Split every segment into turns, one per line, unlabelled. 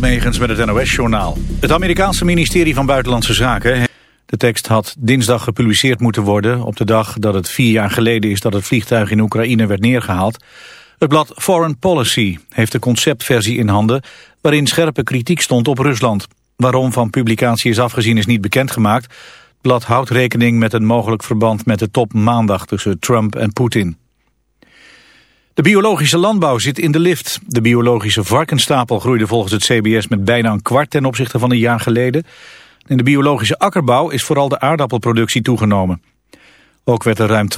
Met het NOS-journaal. Het Amerikaanse ministerie van Buitenlandse Zaken... De tekst had dinsdag gepubliceerd moeten worden... op de dag dat het vier jaar geleden is dat het vliegtuig in Oekraïne werd neergehaald. Het blad Foreign Policy heeft de conceptversie in handen... waarin scherpe kritiek stond op Rusland. Waarom van publicatie is afgezien is niet bekendgemaakt. Het blad houdt rekening met een mogelijk verband met de top maandag... tussen Trump en Poetin. De biologische landbouw zit in de lift. De biologische varkenstapel groeide volgens het CBS met bijna een kwart ten opzichte van een jaar geleden. In de biologische akkerbouw is vooral de aardappelproductie toegenomen. Ook werd er ruim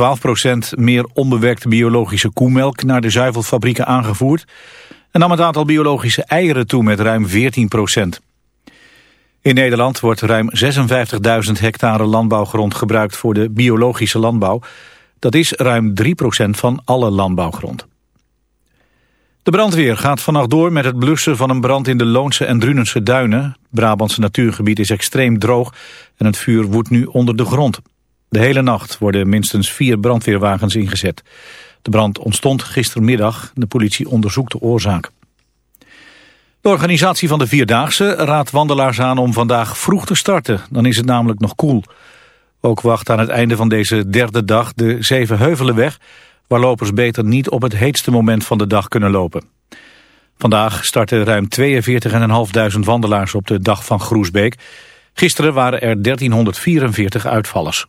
12% meer onbewerkte biologische koemelk naar de zuivelfabrieken aangevoerd. En nam het aantal biologische eieren toe met ruim 14%. In Nederland wordt ruim 56.000 hectare landbouwgrond gebruikt voor de biologische landbouw. Dat is ruim 3% van alle landbouwgrond. De brandweer gaat vannacht door met het blussen van een brand in de Loonse en Drunense duinen. Het Brabantse natuurgebied is extreem droog en het vuur woedt nu onder de grond. De hele nacht worden minstens vier brandweerwagens ingezet. De brand ontstond gistermiddag. De politie onderzoekt de oorzaak. De organisatie van de Vierdaagse raadt wandelaars aan om vandaag vroeg te starten. Dan is het namelijk nog koel. Ook wacht aan het einde van deze derde dag de Zevenheuvelenweg... waar lopers beter niet op het heetste moment van de dag kunnen lopen. Vandaag starten ruim 42.500 wandelaars op de dag van Groesbeek. Gisteren waren er 1344 uitvallers.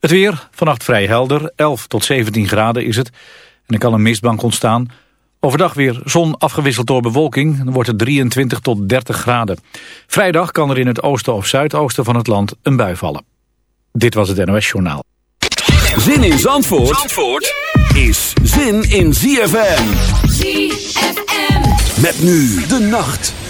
Het weer, vannacht vrij helder, 11 tot 17 graden is het. En er kan een mistbank ontstaan. Overdag weer zon afgewisseld door bewolking. Dan wordt het 23 tot 30 graden. Vrijdag kan er in het oosten of zuidoosten van het land een bui vallen. Dit was het NOS Journaal.
Zin in Zandvoort, Zandvoort is zin in ZFM. ZFM. Met nu de nacht.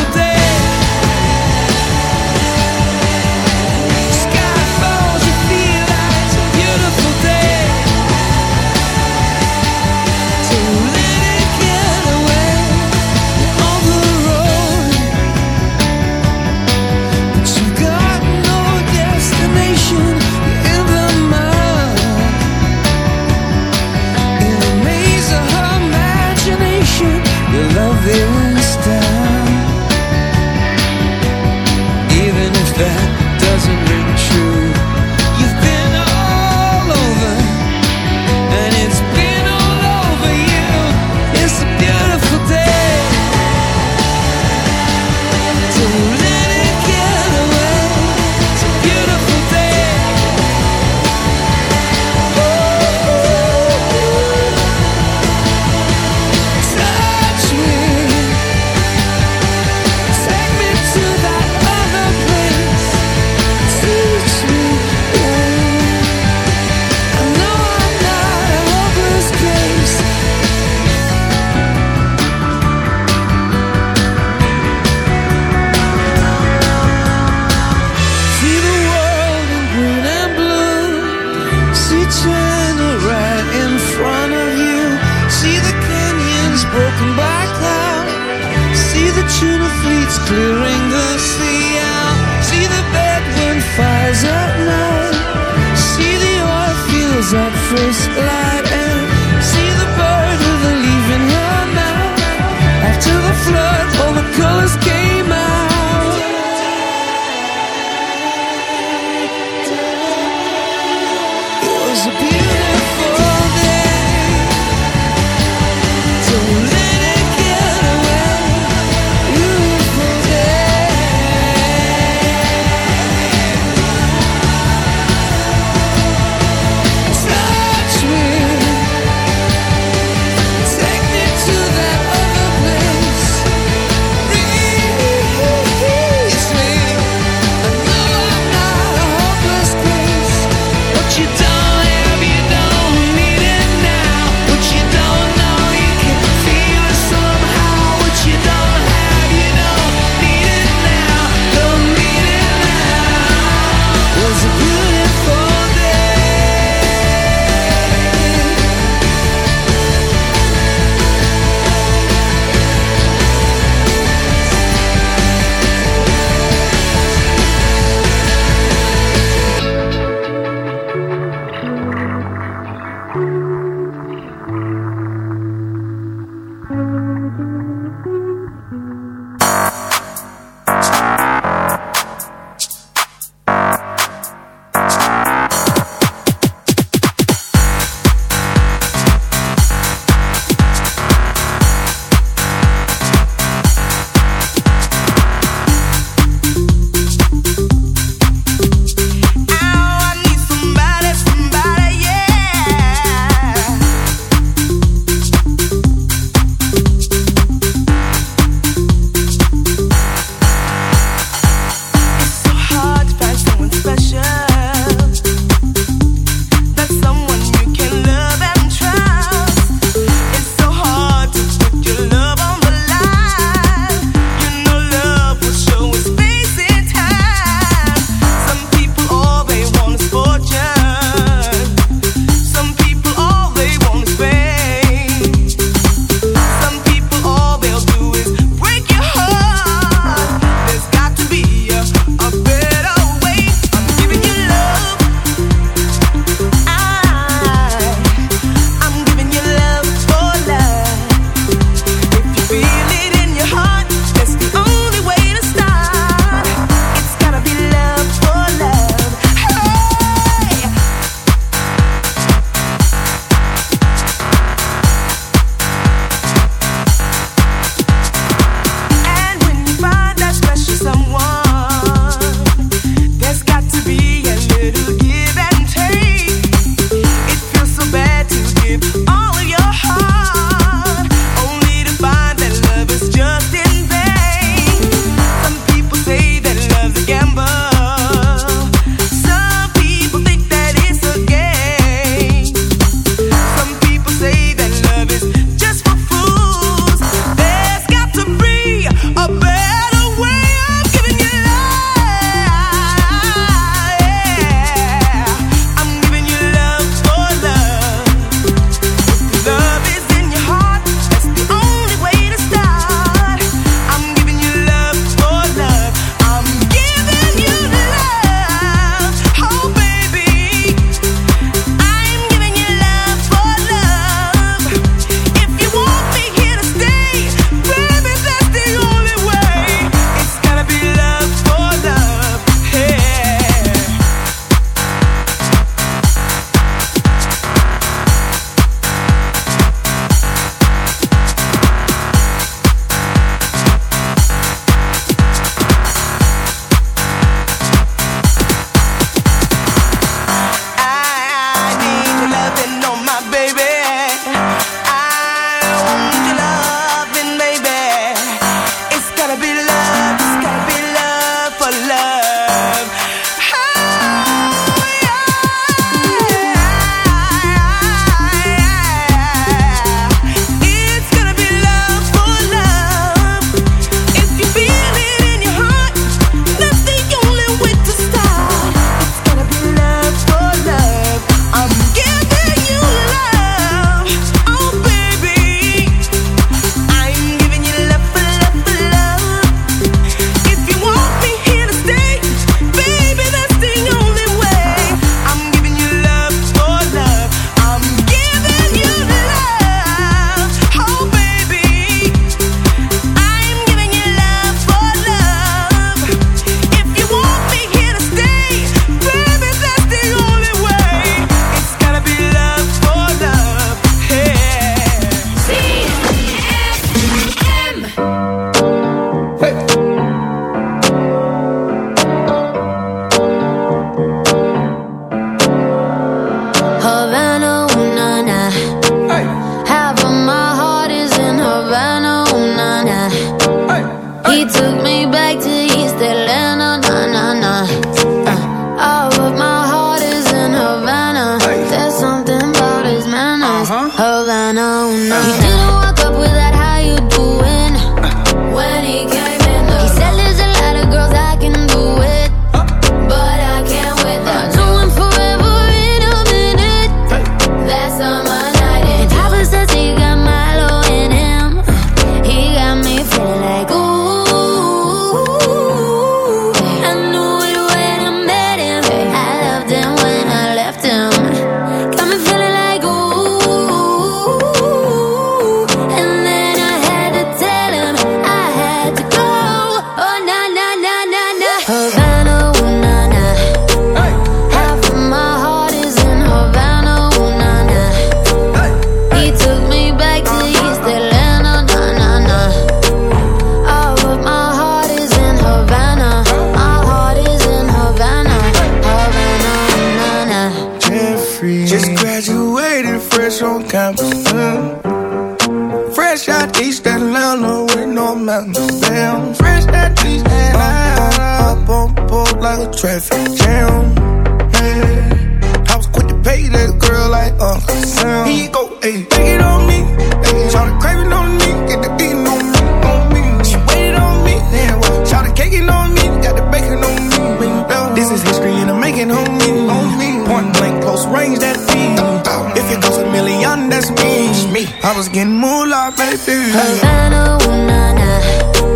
fresh on campus. Fresh out East Atlanta with no mountains. Damn, fresh out East Atlanta. Up, up on board like a traffic jam. Hey. I was quick to pay that girl like Uncle Sam. He go it's me. I was getting moolah, baby.
Havana, ooh, nah, nah.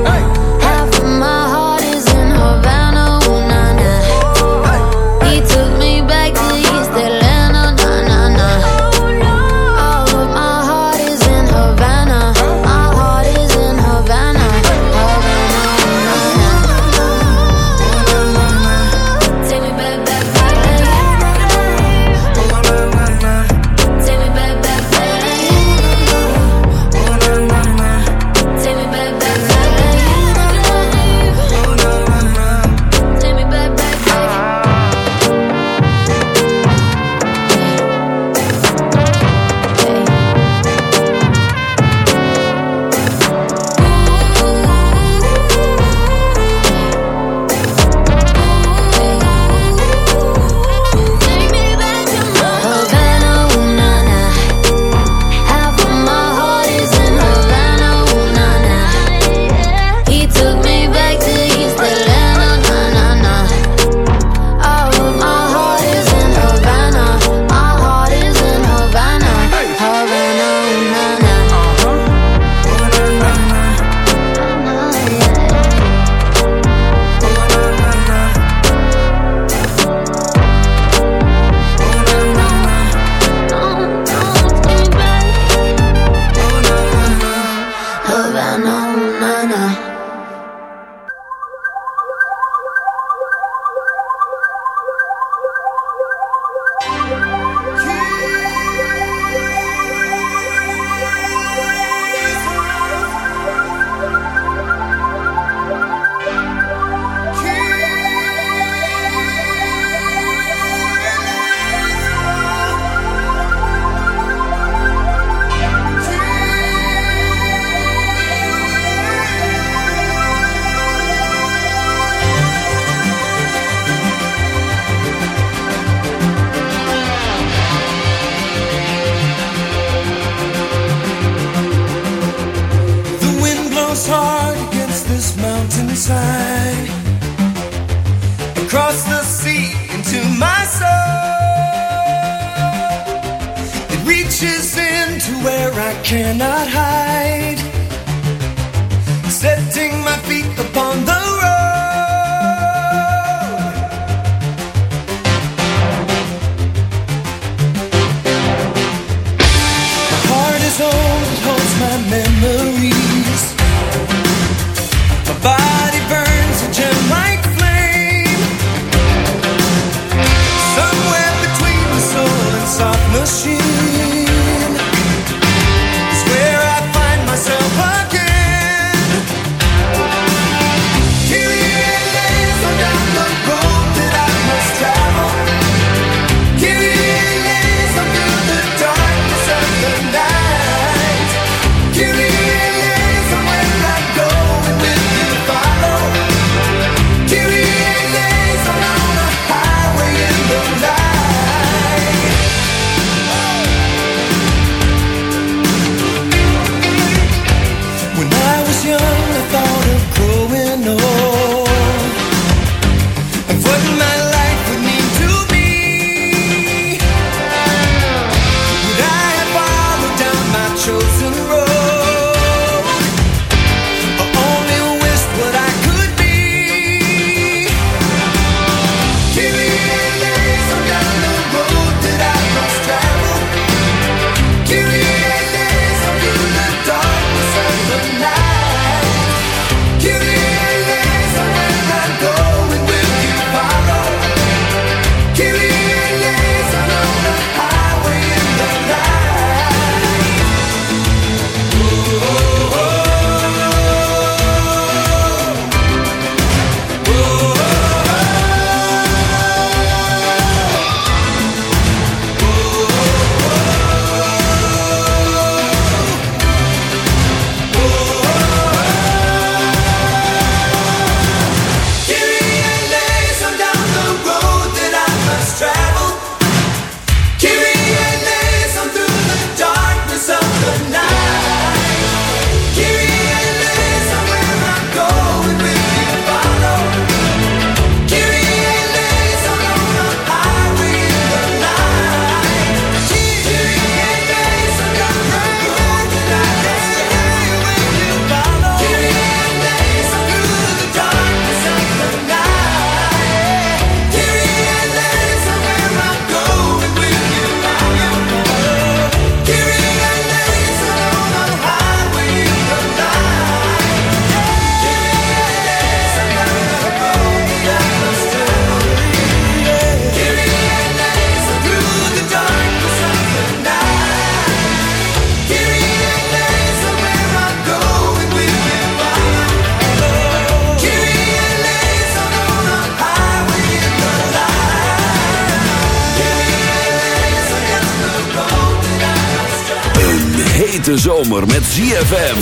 Zomer met ZFM.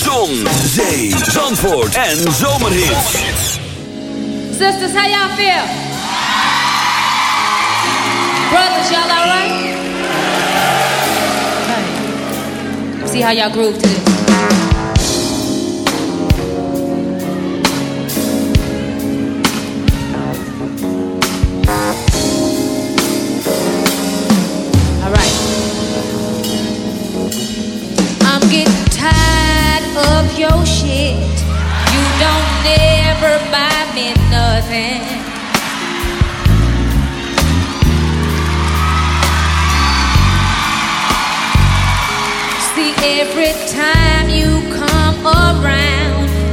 Zon, zee, zandvoort en zomerhits.
Sisters, how y'all feel? Brothers, y'all alright? See how y'all groove to this.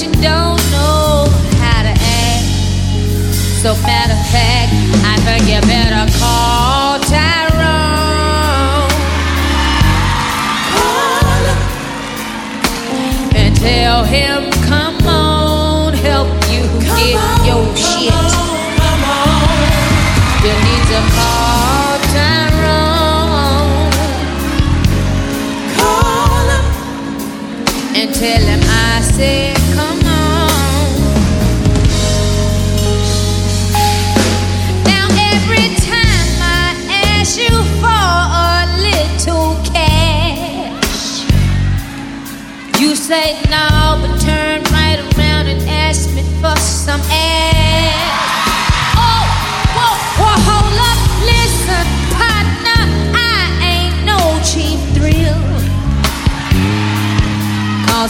But you don't know how to act. So matter of fact, I think you better call Tyrone Call him. and tell him, come on, help you get your shit. You need to call Tyrone Call him. and tell him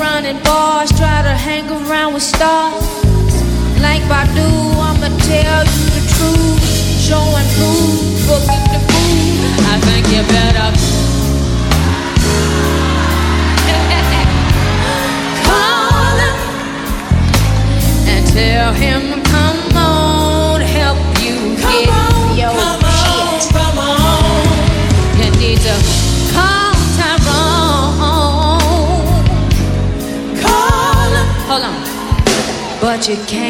Around in bars, try to hang around with stars. Like Badu, I'ma tell you the truth. you
can.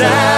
Inside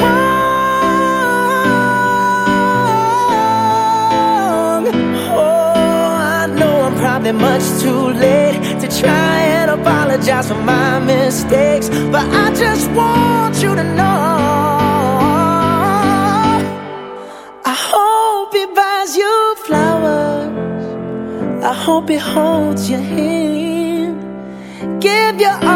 Oh, much too late to try and apologize for my mistakes, but I just want you to know. I hope he buys you flowers. I hope he holds your hand, give you all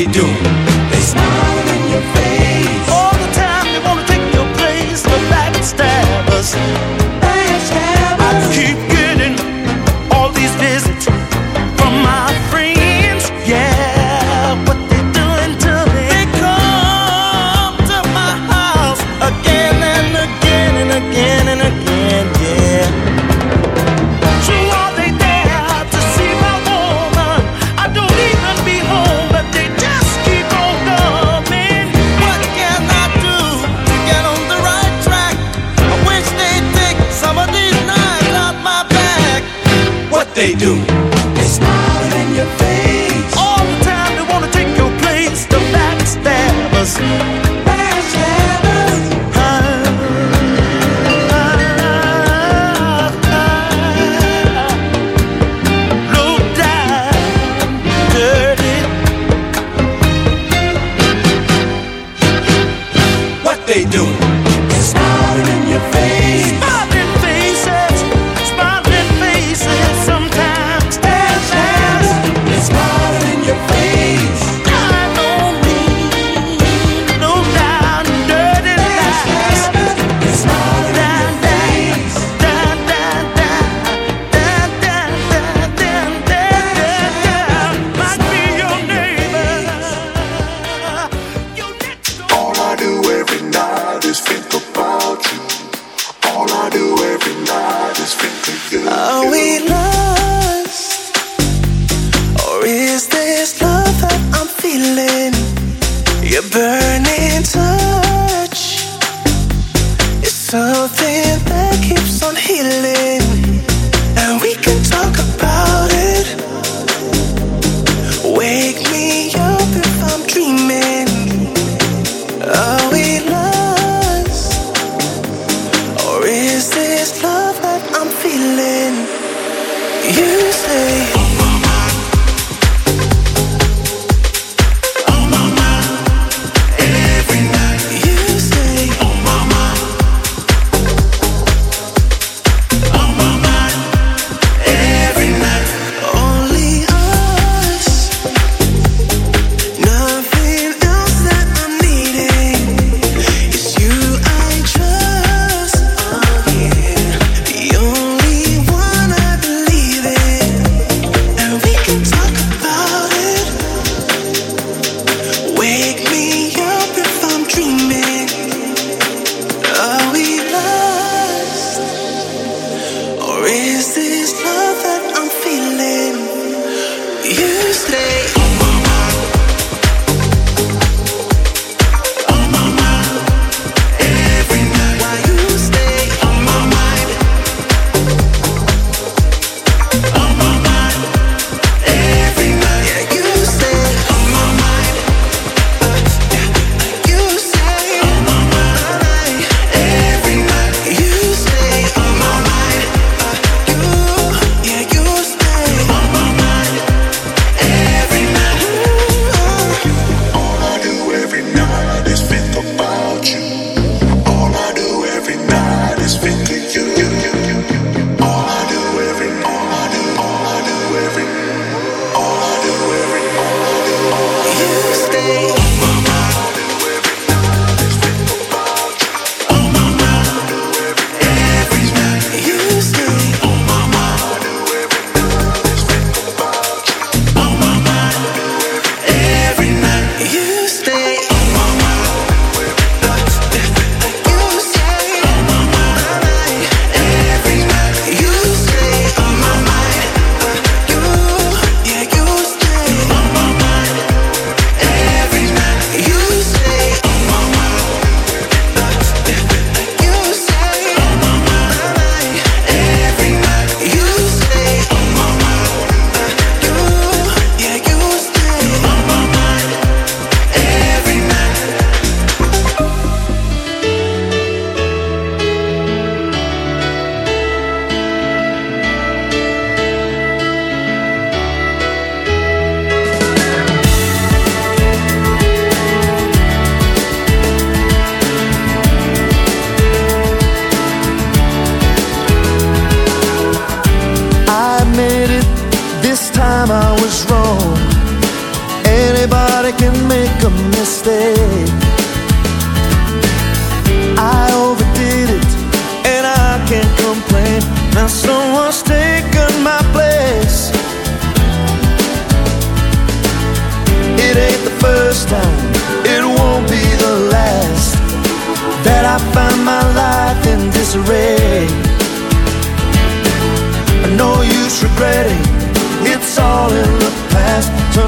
They do?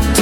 took